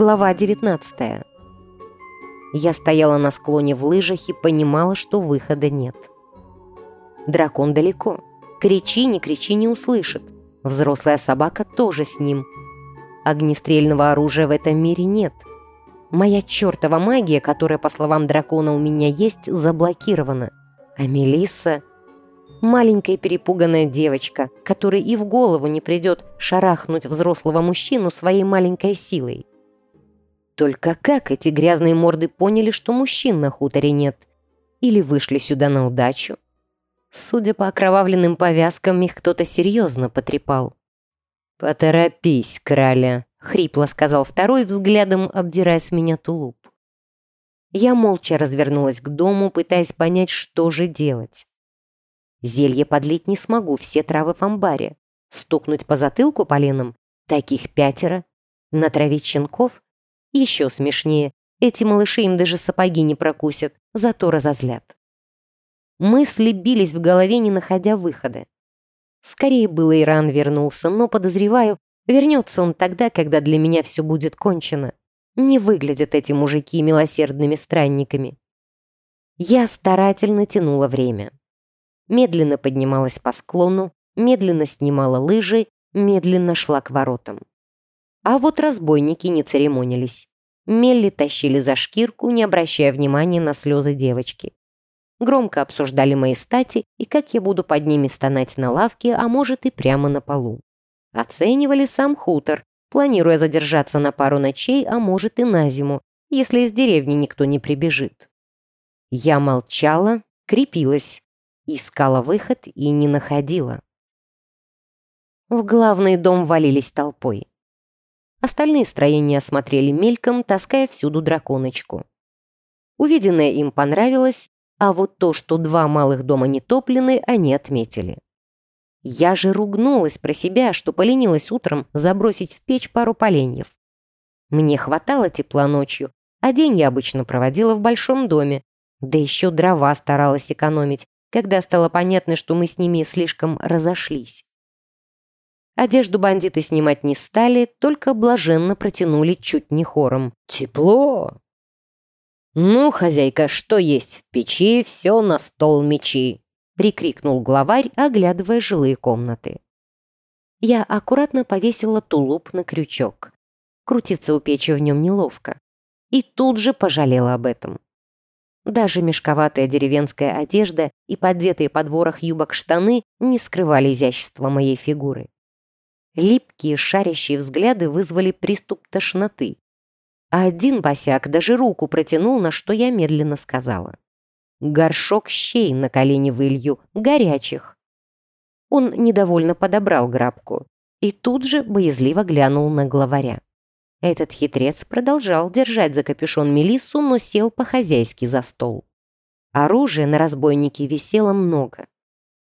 Глава 19 Я стояла на склоне в лыжах и понимала, что выхода нет. Дракон далеко. Кричи, не кричи, не услышит. Взрослая собака тоже с ним. Огнестрельного оружия в этом мире нет. Моя чертова магия, которая, по словам дракона, у меня есть, заблокирована. А Мелисса... Маленькая перепуганная девочка, которой и в голову не придет шарахнуть взрослого мужчину своей маленькой силой. Только как эти грязные морды поняли, что мужчин на хуторе нет? Или вышли сюда на удачу? Судя по окровавленным повязкам, их кто-то серьезно потрепал. «Поторопись, краля», — хрипло сказал второй, взглядом обдирая с меня тулуп. Я молча развернулась к дому, пытаясь понять, что же делать. Зелье подлить не смогу, все травы в амбаре. Стукнуть по затылку поленом? Таких пятеро. Натравить щенков? Еще смешнее. Эти малыши им даже сапоги не прокусят, зато разозлят. Мысли бились в голове, не находя выхода. Скорее было Иран вернулся, но, подозреваю, вернется он тогда, когда для меня все будет кончено. Не выглядят эти мужики милосердными странниками. Я старательно тянула время. Медленно поднималась по склону, медленно снимала лыжи, медленно шла к воротам. А вот разбойники не церемонились. Мелли тащили за шкирку, не обращая внимания на слезы девочки. Громко обсуждали мои стати и как я буду под ними стонать на лавке, а может и прямо на полу. Оценивали сам хутор, планируя задержаться на пару ночей, а может и на зиму, если из деревни никто не прибежит. Я молчала, крепилась, искала выход и не находила. В главный дом валились толпой. Остальные строения осмотрели мельком, таская всюду драконочку. Увиденное им понравилось, а вот то, что два малых дома не топлены, они отметили. Я же ругнулась про себя, что поленилась утром забросить в печь пару поленьев. Мне хватало тепла ночью, а день я обычно проводила в большом доме, да еще дрова старалась экономить, когда стало понятно, что мы с ними слишком разошлись. Одежду бандиты снимать не стали, только блаженно протянули чуть не хором. «Тепло!» «Ну, хозяйка, что есть в печи, все на стол мечи!» прикрикнул главарь, оглядывая жилые комнаты. Я аккуратно повесила тулуп на крючок. Крутиться у печи в нем неловко. И тут же пожалела об этом. Даже мешковатая деревенская одежда и поддетые под ворох юбок штаны не скрывали изящества моей фигуры. Липкие шарящие взгляды вызвали приступ тошноты. А один босяк даже руку протянул, на что я медленно сказала. Горшок щей на колени вылью, горячих. Он недовольно подобрал грабку и тут же боязливо глянул на главаря. Этот хитрец продолжал держать за капюшон Мелиссу, но сел по-хозяйски за стол. Оружия на разбойнике висело много.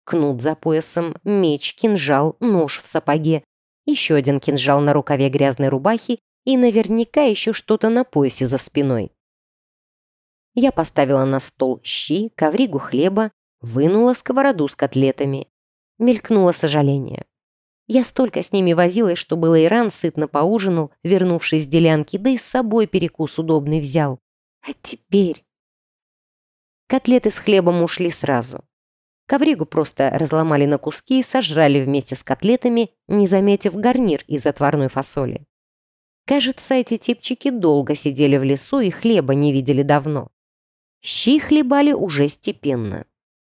Кнут за поясом, меч, кинжал, нож в сапоге, еще один кинжал на рукаве грязной рубахи и наверняка еще что-то на поясе за спиной. Я поставила на стол щи, ковригу хлеба, вынула сковороду с котлетами. Мелькнуло сожаление. Я столько с ними возилась, что было Иран сытно поужинал, вернувшись с делянки, да и с собой перекус удобный взял. А теперь... Котлеты с хлебом ушли сразу. Ковригу просто разломали на куски и сожрали вместе с котлетами, не заметив гарнир из отварной фасоли. Кажется, эти типчики долго сидели в лесу и хлеба не видели давно. Щи хлебали уже степенно.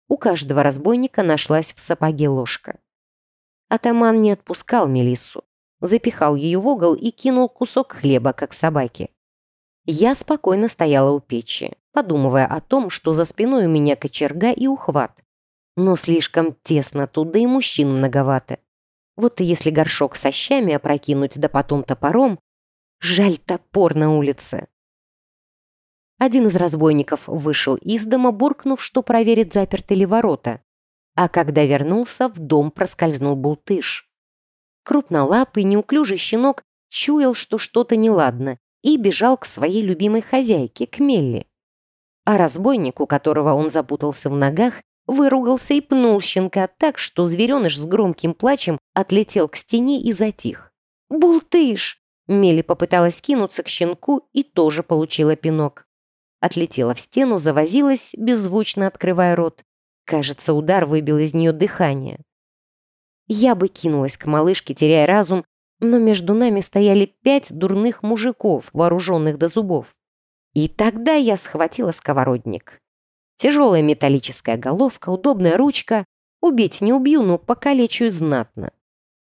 У каждого разбойника нашлась в сапоге ложка. Атаман не отпускал Мелиссу, запихал ее в угол и кинул кусок хлеба, как собаке. Я спокойно стояла у печи, подумывая о том, что за спиной у меня кочерга и ухват, но слишком тесно тут, да и мужчин многовато. Вот и если горшок со щами опрокинуть, да потом топором, жаль топор на улице. Один из разбойников вышел из дома, буркнув, что проверит, заперты ли ворота. А когда вернулся, в дом проскользнул бултыш. Крупнолапый, неуклюжий щенок чуял, что что-то неладно, и бежал к своей любимой хозяйке, к Мелли. А разбойник, у которого он запутался в ногах, выругался и пнул щенка так, что звереныш с громким плачем отлетел к стене и затих. «Бултыш!» Мели попыталась кинуться к щенку и тоже получила пинок. Отлетела в стену, завозилась, беззвучно открывая рот. Кажется, удар выбил из нее дыхание. Я бы кинулась к малышке, теряя разум, но между нами стояли пять дурных мужиков, вооруженных до зубов. И тогда я схватила сковородник. Тяжелая металлическая головка, удобная ручка. Убить не убью, но покалечу знатно.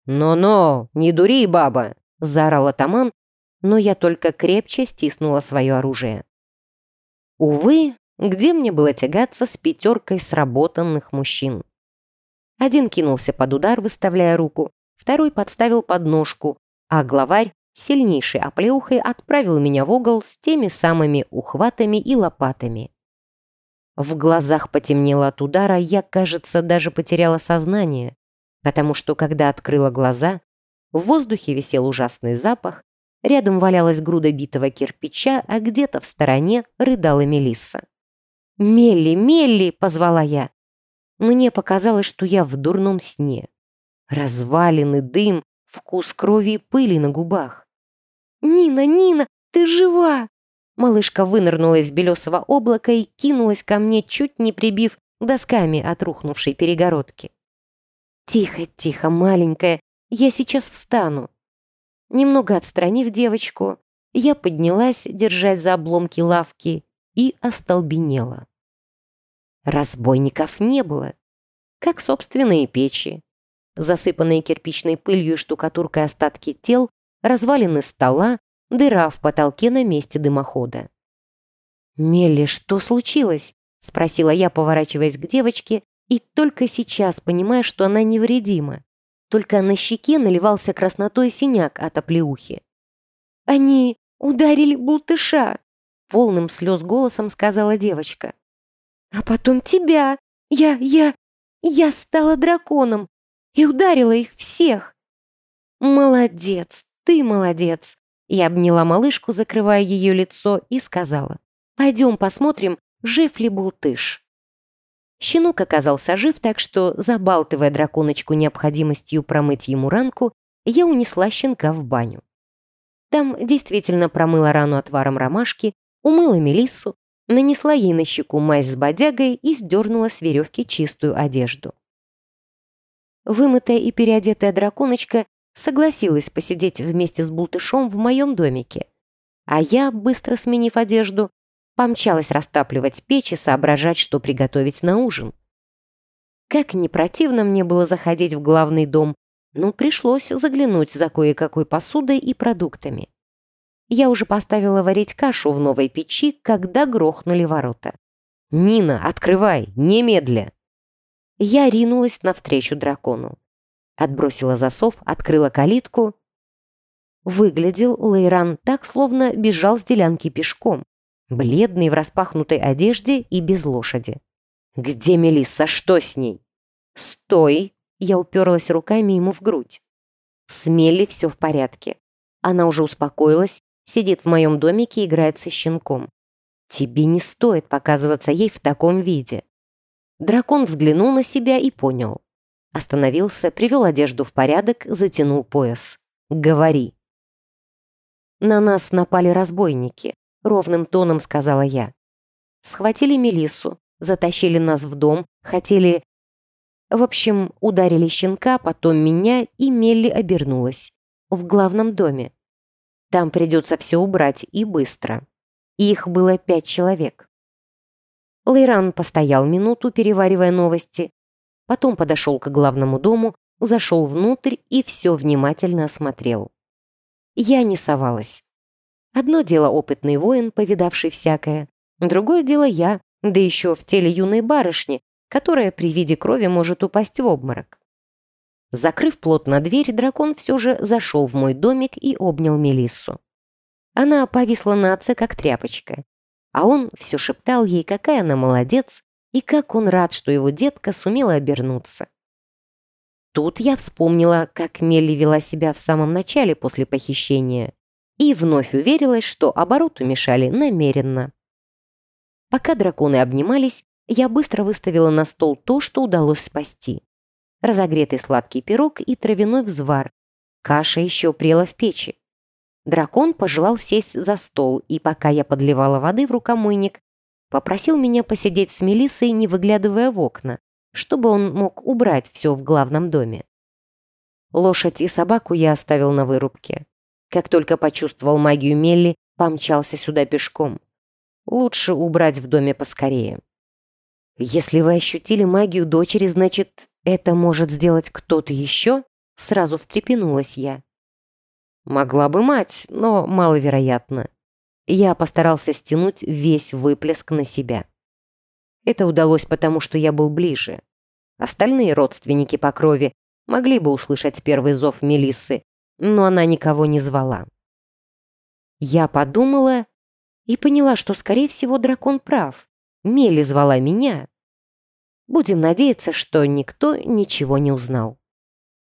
«Но-но, не дури, баба!» — заорал атаман, но я только крепче стиснула свое оружие. Увы, где мне было тягаться с пятеркой сработанных мужчин? Один кинулся под удар, выставляя руку, второй подставил подножку, а главарь сильнейшей оплеухой отправил меня в угол с теми самыми ухватами и лопатами. В глазах потемнело от удара, я, кажется, даже потеряла сознание, потому что, когда открыла глаза, в воздухе висел ужасный запах, рядом валялась груда битого кирпича, а где-то в стороне рыдала Мелисса. «Мелли, Мелли!» — позвала я. Мне показалось, что я в дурном сне. Развалины, дым, вкус крови и пыли на губах. «Нина, Нина, ты жива!» Малышка вынырнула из белесого облака и кинулась ко мне, чуть не прибив досками от рухнувшей перегородки. «Тихо, тихо, маленькая, я сейчас встану». Немного отстранив девочку, я поднялась, держась за обломки лавки, и остолбенела. Разбойников не было, как собственные печи. Засыпанные кирпичной пылью и штукатуркой остатки тел, развалины стола, дыра в потолке на месте дымохода. «Мелли, что случилось?» — спросила я, поворачиваясь к девочке, и только сейчас понимая, что она невредима. Только на щеке наливался краснотой синяк от оплеухи. «Они ударили бултыша!» — полным слез голосом сказала девочка. А потом тебя. Я, я, я стала драконом и ударила их всех. Молодец, ты молодец. Я обняла малышку, закрывая ее лицо, и сказала, пойдем посмотрим, жив ли Бултыш. Щенок оказался жив, так что, забалтывая драконочку необходимостью промыть ему ранку, я унесла щенка в баню. Там действительно промыла рану отваром ромашки, умыла мелиссу, нанесла ей на щеку мазь с бодягой и сдернула с веревки чистую одежду. Вымытая и переодетая драконочка согласилась посидеть вместе с Бултышом в моем домике, а я, быстро сменив одежду, помчалась растапливать печь и соображать, что приготовить на ужин. Как не противно мне было заходить в главный дом, но пришлось заглянуть за кое-какой посудой и продуктами. Я уже поставила варить кашу в новой печи, когда грохнули ворота. «Нина, открывай! Немедля!» Я ринулась навстречу дракону. Отбросила засов, открыла калитку. Выглядел Лейран так, словно бежал с делянки пешком, бледный в распахнутой одежде и без лошади. «Где Мелисса? Что с ней?» «Стой!» Я уперлась руками ему в грудь. С все в порядке. Она уже успокоилась Сидит в моем домике и играет со щенком. Тебе не стоит показываться ей в таком виде. Дракон взглянул на себя и понял. Остановился, привел одежду в порядок, затянул пояс. «Говори». «На нас напали разбойники», — ровным тоном сказала я. «Схватили Мелиссу, затащили нас в дом, хотели...» В общем, ударили щенка, потом меня, и Мелли обернулась. В главном доме. Там придется все убрать и быстро. Их было пять человек. Лейран постоял минуту, переваривая новости, потом подошел к главному дому, зашел внутрь и все внимательно осмотрел. Я не совалась. Одно дело опытный воин, повидавший всякое, другое дело я, да еще в теле юной барышни, которая при виде крови может упасть в обморок. Закрыв плотно дверь, дракон все же зашел в мой домик и обнял Мелиссу. Она повисла на отце, как тряпочка. А он все шептал ей, какая она молодец, и как он рад, что его детка сумела обернуться. Тут я вспомнила, как Мелли вела себя в самом начале после похищения, и вновь уверилась, что обороту мешали намеренно. Пока драконы обнимались, я быстро выставила на стол то, что удалось спасти разогретый сладкий пирог и травяной взвар. Каша еще прела в печи. Дракон пожелал сесть за стол, и пока я подливала воды в рукомойник, попросил меня посидеть с Мелиссой, не выглядывая в окна, чтобы он мог убрать все в главном доме. Лошадь и собаку я оставил на вырубке. Как только почувствовал магию Мелли, помчался сюда пешком. Лучше убрать в доме поскорее. Если вы ощутили магию дочери, значит, это может сделать кто-то еще? Сразу встрепенулась я. Могла бы мать, но маловероятно. Я постарался стянуть весь выплеск на себя. Это удалось потому, что я был ближе. Остальные родственники по крови могли бы услышать первый зов Мелиссы, но она никого не звала. Я подумала и поняла, что, скорее всего, дракон прав. Мели звала меня. Будем надеяться, что никто ничего не узнал.